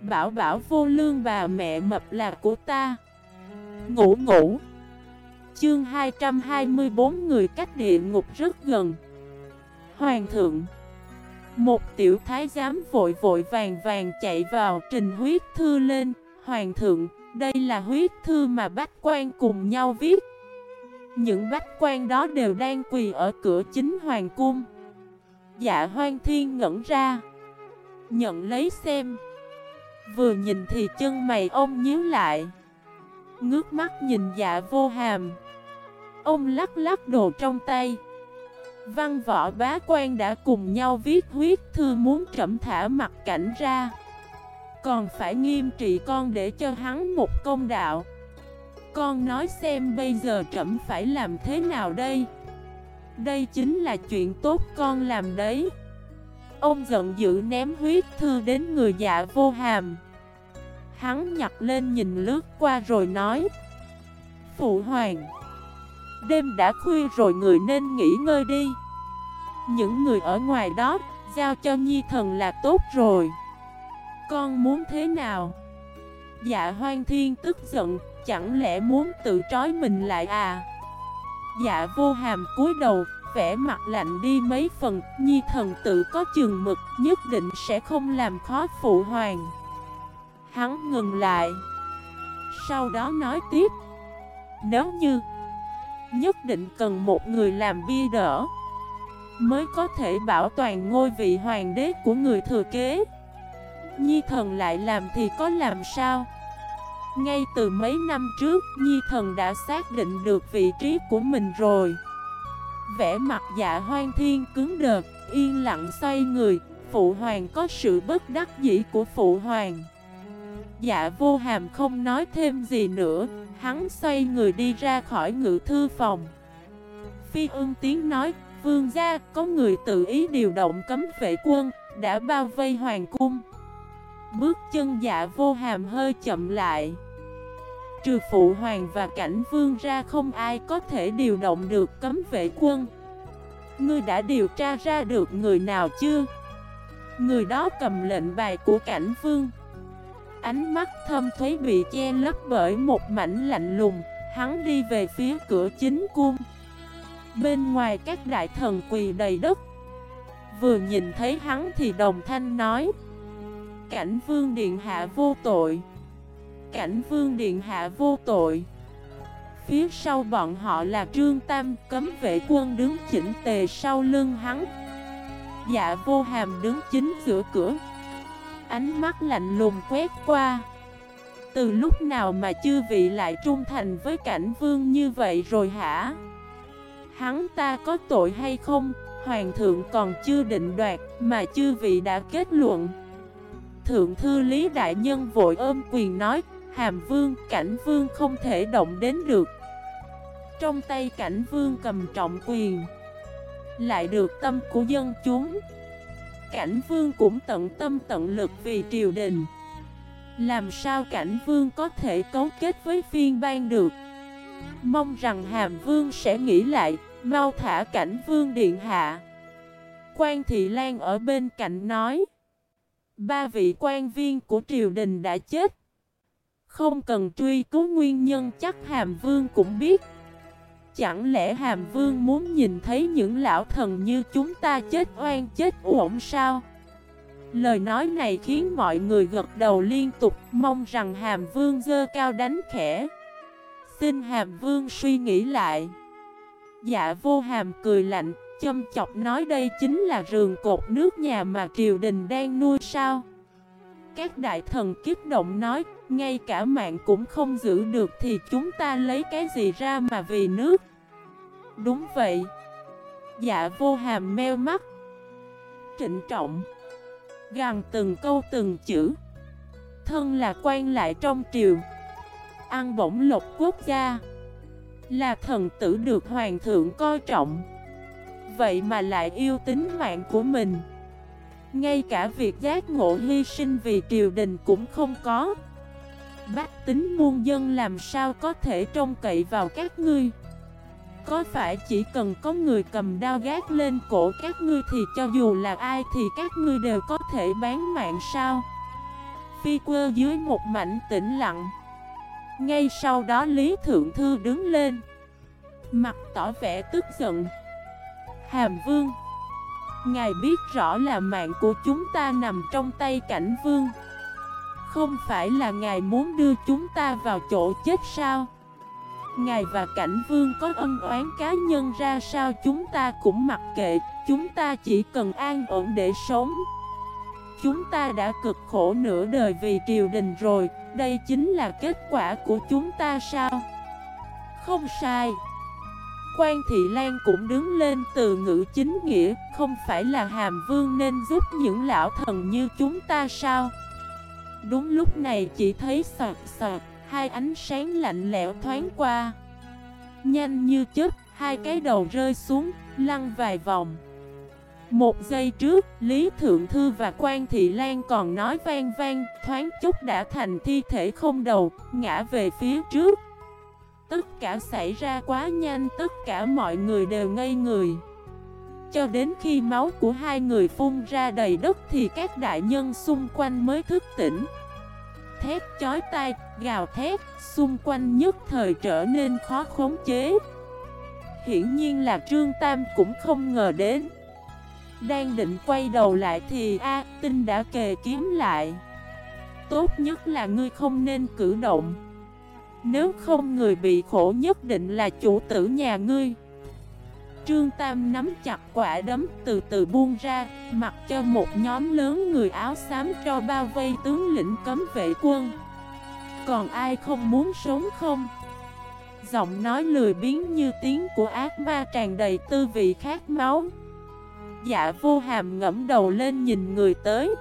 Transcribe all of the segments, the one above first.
Bảo bảo vô lương bà mẹ mập là của ta. Ngủ ngủ. Chương 224 người cách địa ngục rất gần. Hoàng thượng. Một tiểu thái giám vội vội vàng vàng chạy vào trình huyết thư lên. Hoàng thượng, đây là huyết thư mà bách quan cùng nhau viết. Những bách quan đó đều đang quỳ ở cửa chính hoàng cung. Dạ hoang thiên ngẩn ra. Nhận lấy xem. Vừa nhìn thì chân mày ông nhíu lại. Ngước mắt nhìn dạ vô hàm. Ông lắc lắc đồ trong tay. Văn võ bá quan đã cùng nhau viết huyết thư muốn trẫm thả mặt cảnh ra. Còn phải nghiêm trị con để cho hắn một công đạo. Con nói xem bây giờ trẫm phải làm thế nào đây? Đây chính là chuyện tốt con làm đấy. Ông giận dữ ném huyết thư đến người dạ vô hàm. Hắn nhặt lên nhìn lướt qua rồi nói, Phụ hoàng, Đêm đã khuya rồi người nên nghỉ ngơi đi. Những người ở ngoài đó, Giao cho nhi thần là tốt rồi. Con muốn thế nào? Dạ hoang thiên tức giận, Chẳng lẽ muốn tự trói mình lại à? Dạ vô hàm cúi đầu vẻ mặt lạnh đi mấy phần, nhi thần tự có chừng mực, nhất định sẽ không làm khó phụ hoàng. Hắn ngừng lại, sau đó nói tiếp, nếu như nhất định cần một người làm bia đỡ, mới có thể bảo toàn ngôi vị hoàng đế của người thừa kế. Nhi thần lại làm thì có làm sao? Ngay từ mấy năm trước, Nhi thần đã xác định được vị trí của mình rồi. Vẽ mặt dạ hoang thiên cứng đờ, yên lặng xoay người, phụ hoàng có sự bất đắc dĩ của phụ hoàng. Dạ vô hàm không nói thêm gì nữa, hắn xoay người đi ra khỏi ngự thư phòng. Phi ương tiếng nói, vương gia có người tự ý điều động cấm vệ quân, đã bao vây hoàng cung. Bước chân dạ vô hàm hơi chậm lại. Trừ phụ hoàng và cảnh vương ra không ai có thể điều động được cấm vệ quân. Ngươi đã điều tra ra được người nào chưa? Người đó cầm lệnh bài của cảnh vương. Ánh mắt thâm thuế bị che lấp bởi một mảnh lạnh lùng. Hắn đi về phía cửa chính cung. Bên ngoài các đại thần quỳ đầy đất. Vừa nhìn thấy hắn thì đồng thanh nói, Cảnh vương điện hạ vô tội. Cảnh vương điện hạ vô tội. Phía sau bọn họ là Trương Tam cấm vệ quân đứng chỉnh tề sau lưng hắn. Dạ vô hàm đứng chính giữa cửa. Ánh mắt lạnh lùng quét qua. Từ lúc nào mà chư vị lại trung thành với cảnh vương như vậy rồi hả? Hắn ta có tội hay không? Hoàng thượng còn chưa định đoạt mà chư vị đã kết luận. Thượng thư Lý Đại Nhân vội ôm quyền nói Hàm vương, cảnh vương không thể động đến được. Trong tay cảnh vương cầm trọng quyền. Lại được tâm của dân chúng. Cảnh vương cũng tận tâm tận lực vì triều đình. Làm sao cảnh vương có thể cấu kết với phiên ban được? Mong rằng hàm vương sẽ nghĩ lại Mau thả cảnh vương điện hạ. Quan Thị Lan ở bên cạnh nói Ba vị quan viên của triều đình đã chết không cần truy cứu nguyên nhân chắc Hàm Vương cũng biết. Chẳng lẽ Hàm Vương muốn nhìn thấy những lão thần như chúng ta chết oan chết uổng sao? Lời nói này khiến mọi người gật đầu liên tục, Mong rằng Hàm Vương dơ cao đánh khẽ. Xin Hàm Vương suy nghĩ lại. Dạ vô Hàm cười lạnh, Châm chọc nói đây chính là rường cột nước nhà mà triều đình đang nuôi sao? Các đại thần kiếp động nói, ngay cả mạng cũng không giữ được thì chúng ta lấy cái gì ra mà vì nước? Đúng vậy. Dạ vô hàm meo mắt. Trịnh trọng. Gằn từng câu từng chữ. Thân là quan lại trong triều. Ăn bổng lộc quốc gia. Là thần tử được hoàng thượng coi trọng. Vậy mà lại yêu tính mạng của mình. Ngay cả việc giác ngộ hy sinh vì triều đình cũng không có. Bách tính muôn dân làm sao có thể trông cậy vào các ngươi? Có phải chỉ cần có người cầm đao gác lên cổ các ngươi thì cho dù là ai thì các ngươi đều có thể bán mạng sao? Phi quơ dưới một mảnh tĩnh lặng. Ngay sau đó Lý Thượng Thư đứng lên. Mặt tỏ vẻ tức giận. Hàm Vương Ngài biết rõ là mạng của chúng ta nằm trong tay cảnh vương. Không phải là ngài muốn đưa chúng ta vào chỗ chết sao? Ngài và cảnh vương có ân oán cá nhân ra sao chúng ta cũng mặc kệ, Chúng ta chỉ cần an ổn để sống. Chúng ta đã cực khổ nửa đời vì triều đình rồi, Đây chính là kết quả của chúng ta sao? Không sai. Quan Thị Lan cũng đứng lên từ ngữ chính nghĩa, Không phải là hàm vương nên giúp những lão thần như chúng ta sao? Đúng lúc này chỉ thấy sọt sọt Hai ánh sáng lạnh lẽo thoáng qua. Nhanh như chớp, Hai cái đầu rơi xuống, Lăn vài vòng. Một giây trước, Lý Thượng Thư và Quan Thị Lan còn nói vang vang, Thoáng chút đã thành thi thể không đầu, Ngã về phía trước. Tất cả xảy ra quá nhanh Tất cả mọi người đều ngây người. Cho đến khi máu của hai người phun ra đầy đất Thì các đại nhân xung quanh mới thức tỉnh. Thét chói tai, gào thét Xung quanh nhất thời trở nên khó khống chế. Hiển nhiên là Trương Tam cũng không ngờ đến. Đang định quay đầu lại thì A Tinh đã kề kiếm lại. Tốt nhất là ngươi không nên cử động nếu không người bị khổ nhất định là chủ tử nhà ngươi. Trương Tam nắm chặt quả đấm từ từ buông ra, Mặc cho một nhóm lớn người áo xám cho bao vây tướng lĩnh cấm vệ quân. Còn ai không muốn sống không? Giọng nói lười biến như tiếng của ác ma tràn đầy tư vị khát máu. Dạ vô hàm ngẫm đầu lên nhìn người tới.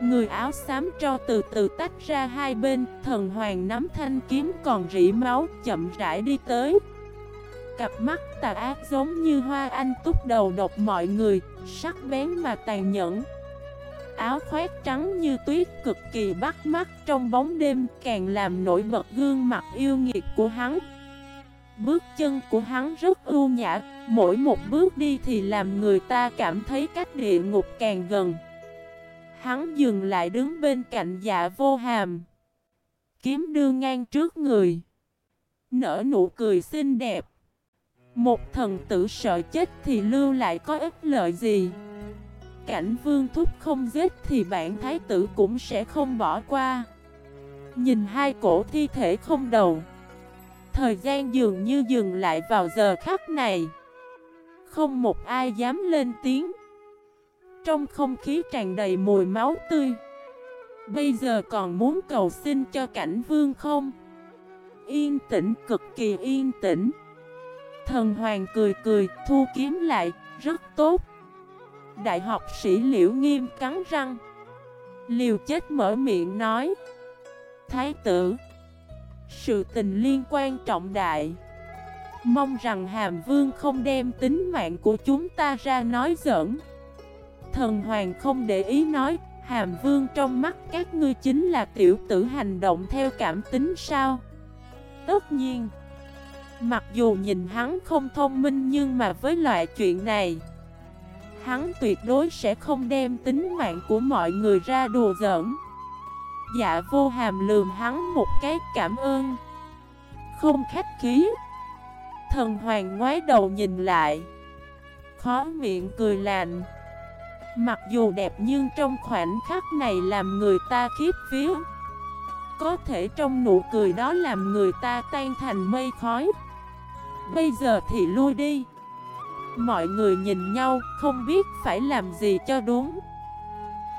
Người áo xám cho từ từ tách ra hai bên, Thần hoàng nắm thanh kiếm còn rỉ máu, chậm rãi đi tới. Cặp mắt tà ác giống như hoa anh túc đầu độc mọi người, Sắc bén mà tàn nhẫn. Áo khoét trắng như tuyết cực kỳ bắt mắt trong bóng đêm, Càng làm nổi bật gương mặt yêu nghiệt của hắn. Bước chân của hắn rất ưu nhã, Mỗi một bước đi thì làm người ta cảm thấy cách địa ngục càng gần. Hắn dừng lại đứng bên cạnh dạ vô hàm. Kiếm đưa ngang trước người. Nở nụ cười xinh đẹp. Một thần tử sợ chết thì lưu lại có ích lợi gì? Cảnh vương thúc không giết thì bản thái tử cũng sẽ không bỏ qua. Nhìn hai cổ thi thể không đầu. Thời gian dường như dừng lại vào giờ khắc này. Không một ai dám lên tiếng. Trong không khí tràn đầy mùi máu tươi. Bây giờ còn muốn cầu xin cho cảnh vương không? Yên tĩnh, cực kỳ yên tĩnh. Thần hoàng cười cười, thu kiếm lại, rất tốt. Đại học sĩ liễu nghiêm cắn răng. Liều chết mở miệng nói. Thái tử Sự tình liên quan trọng đại. Mong rằng Hàm Vương không đem tính mạng của chúng ta ra nói giỡn. Thần hoàng không để ý nói, Hàm vương trong mắt các ngươi chính là tiểu tử hành động theo cảm tính sao? Tất nhiên, Mặc dù nhìn hắn không thông minh nhưng mà với loại chuyện này, Hắn tuyệt đối sẽ không đem tính mạng của mọi người ra đùa giỡn. Dạ vô hàm lườm hắn một cái, cảm ơn. Không khách khí. Thần hoàng ngoái đầu nhìn lại, Khó miệng cười lạnh. Mặc dù đẹp nhưng trong khoảnh khắc này làm người ta khiếp phiếu, Có thể trong nụ cười đó làm người ta tan thành mây khói. Bây giờ thì lui đi. Mọi người nhìn nhau không biết phải làm gì cho đúng.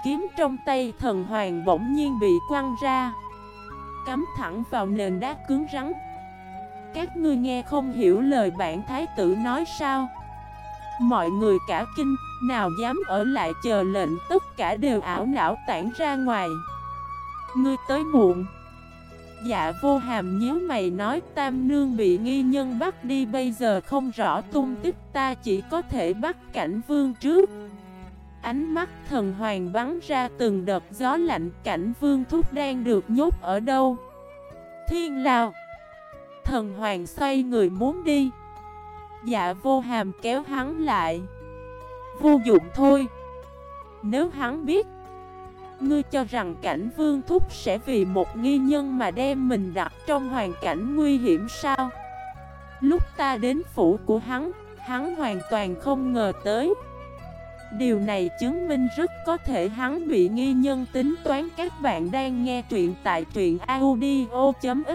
Kiếm trong tay thần hoàng bỗng nhiên bị quăng ra. Cắm thẳng vào nền đá cứng rắn. Các ngươi nghe không hiểu lời bản thái tử nói sao? Mọi người cả kinh, nào dám ở lại chờ lệnh Tất cả đều ảo não tản ra ngoài. Ngươi tới muộn. Dạ vô hàm nhíu mày nói Tam nương bị nghi nhân bắt đi Bây giờ không rõ tung tích ta chỉ có thể bắt cảnh vương trước. Ánh mắt thần hoàng bắn ra từng đợt gió lạnh Cảnh vương thúc đang được nhốt ở đâu? Thiên lao Thần hoàng xoay người muốn đi. Dạ vô hàm kéo hắn lại Vô dụng thôi Nếu hắn biết Ngươi cho rằng cảnh vương thúc sẽ vì một nghi nhân mà đem mình đặt trong hoàn cảnh nguy hiểm sao? Lúc ta đến phủ của hắn, hắn hoàn toàn không ngờ tới. Điều này chứng minh rất có thể hắn bị nghi nhân tính toán các bạn đang nghe truyện tại truyện audio.fif